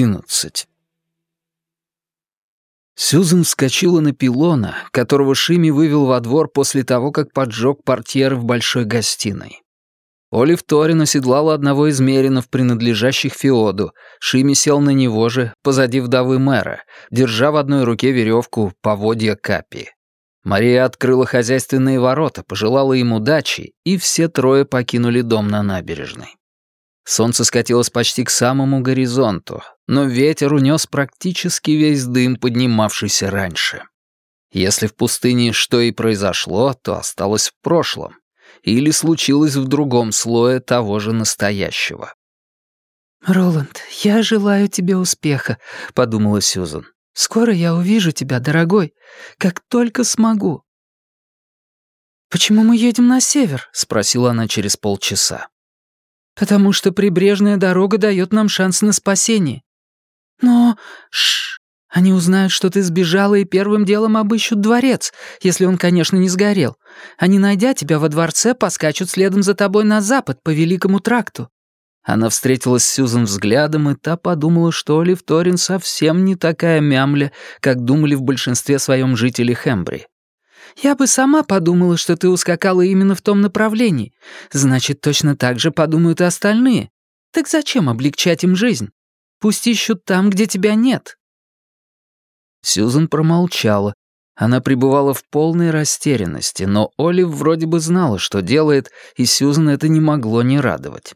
одиннадцать. Сьюзен вскочила на пилона, которого Шими вывел во двор после того, как поджег портьеры в большой гостиной. Олив Торин оседлала одного из меринов, принадлежащих Феоду. Шими сел на него же, позади вдовы мэра, держа в одной руке веревку поводья Капи. Мария открыла хозяйственные ворота, пожелала им удачи, и все трое покинули дом на набережной. Солнце скатилось почти к самому горизонту, но ветер унес практически весь дым, поднимавшийся раньше. Если в пустыне что и произошло, то осталось в прошлом. Или случилось в другом слое того же настоящего. «Роланд, я желаю тебе успеха», — подумала Сьюзан. «Скоро я увижу тебя, дорогой, как только смогу». «Почему мы едем на север?» — спросила она через полчаса. «Потому что прибрежная дорога дает нам шанс на спасение. Но... Шш! Они узнают, что ты сбежала, и первым делом обыщут дворец, если он, конечно, не сгорел. Они, найдя тебя во дворце, поскачут следом за тобой на запад, по Великому тракту». Она встретилась с Сьюзан взглядом, и та подумала, что Олив Торин совсем не такая мямля, как думали в большинстве своем жители Хембри. «Я бы сама подумала, что ты ускакала именно в том направлении. Значит, точно так же подумают и остальные. Так зачем облегчать им жизнь? Пусть ищут там, где тебя нет». Сьюзан промолчала. Она пребывала в полной растерянности, но Олив вроде бы знала, что делает, и Сьюзан это не могло не радовать.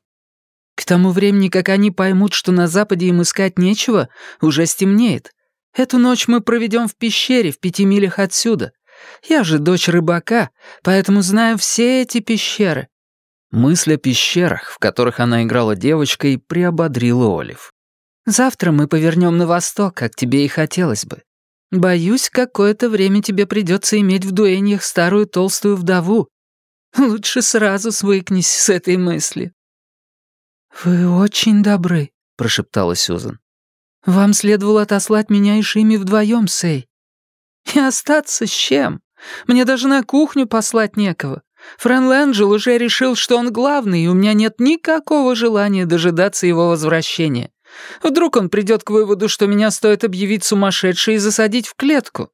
«К тому времени, как они поймут, что на Западе им искать нечего, уже стемнеет. Эту ночь мы проведем в пещере в пяти милях отсюда. Я же дочь рыбака, поэтому знаю все эти пещеры». Мысль о пещерах, в которых она играла девочкой, приободрила Олив. «Завтра мы повернем на восток, как тебе и хотелось бы. Боюсь, какое-то время тебе придется иметь в дуэньях старую толстую вдову. Лучше сразу свыкнись с этой мыслью». «Вы очень добры», — прошептала Сюзан. «Вам следовало отослать меня и Шими вдвоем, Сей. И остаться с чем? Мне даже на кухню послать некого. Фрэн Лэнджел уже решил, что он главный, и у меня нет никакого желания дожидаться его возвращения. Вдруг он придет к выводу, что меня стоит объявить сумасшедшей и засадить в клетку.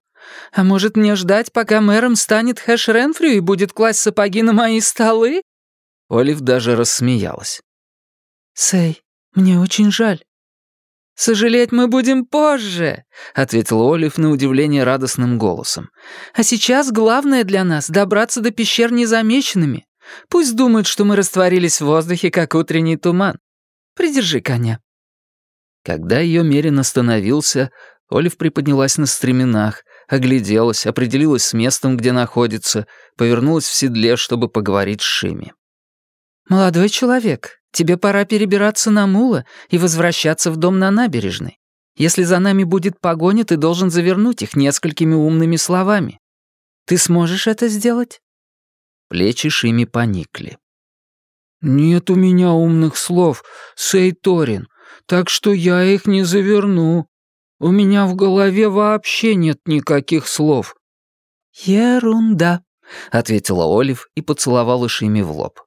А может мне ждать, пока мэром станет Хэш Ренфрю и будет класть сапоги на мои столы?» Олив даже рассмеялась. «Сэй, мне очень жаль». «Сожалеть мы будем позже», — ответил Олив на удивление радостным голосом. «А сейчас главное для нас — добраться до пещер незамеченными. Пусть думают, что мы растворились в воздухе, как утренний туман. Придержи коня». Когда ее мерин остановился, Олив приподнялась на стременах, огляделась, определилась с местом, где находится, повернулась в седле, чтобы поговорить с Шими. «Молодой человек, тебе пора перебираться на мула и возвращаться в дом на набережной. Если за нами будет погоня, ты должен завернуть их несколькими умными словами. Ты сможешь это сделать?» Плечи Шими поникли. «Нет у меня умных слов, Сейторин так что я их не заверну. У меня в голове вообще нет никаких слов». «Ерунда», — ответила Олив и поцеловала Шими в лоб.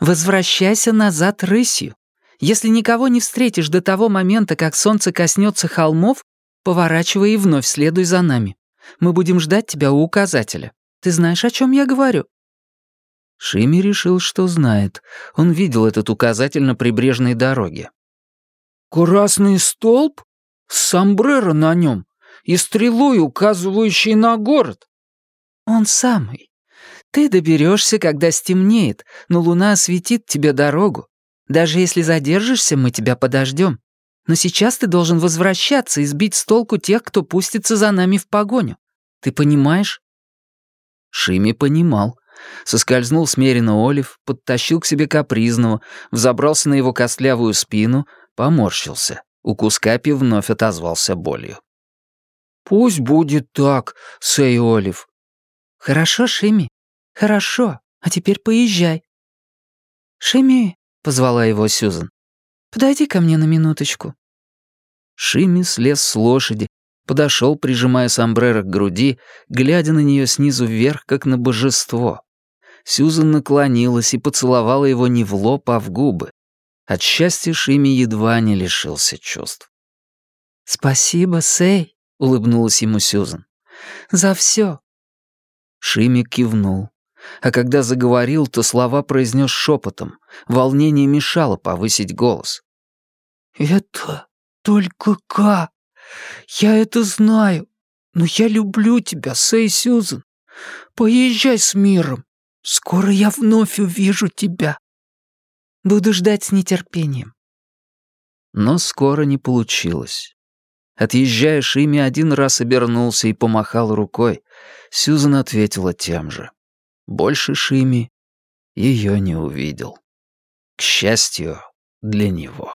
«Возвращайся назад рысью. Если никого не встретишь до того момента, как солнце коснется холмов, поворачивай и вновь следуй за нами. Мы будем ждать тебя у указателя. Ты знаешь, о чем я говорю?» Шими решил, что знает. Он видел этот указатель на прибрежной дороге. «Красный столб? С сомбреро на нем и стрелой, указывающей на город?» «Он самый. Ты доберешься, когда стемнеет, но луна осветит тебе дорогу. Даже если задержишься, мы тебя подождем. Но сейчас ты должен возвращаться и сбить с толку тех, кто пустится за нами в погоню. Ты понимаешь?» Шими понимал. Соскользнул с Мерина Олив, подтащил к себе капризного, взобрался на его костлявую спину — Поморщился. Укус Капи вновь отозвался болью. «Пусть будет так, Сэй Олив». «Хорошо, Шими, хорошо. А теперь поезжай». «Шими», — позвала его Сюзан, — «подойди ко мне на минуточку». Шими слез с лошади, подошел, прижимая сомбреро к груди, глядя на нее снизу вверх, как на божество. Сюзан наклонилась и поцеловала его не в лоб, а в губы. От счастья Шими едва не лишился чувств. «Спасибо, Сэй», — улыбнулась ему Сьюзан. «За все». Шими кивнул. А когда заговорил, то слова произнес шепотом. Волнение мешало повысить голос. «Это только Ка. Я это знаю. Но я люблю тебя, Сэй Сьюзен. Поезжай с миром. Скоро я вновь увижу тебя». «Буду ждать с нетерпением». Но скоро не получилось. Отъезжая, Шими один раз обернулся и помахал рукой. Сьюзан ответила тем же. Больше Шими ее не увидел. К счастью для него.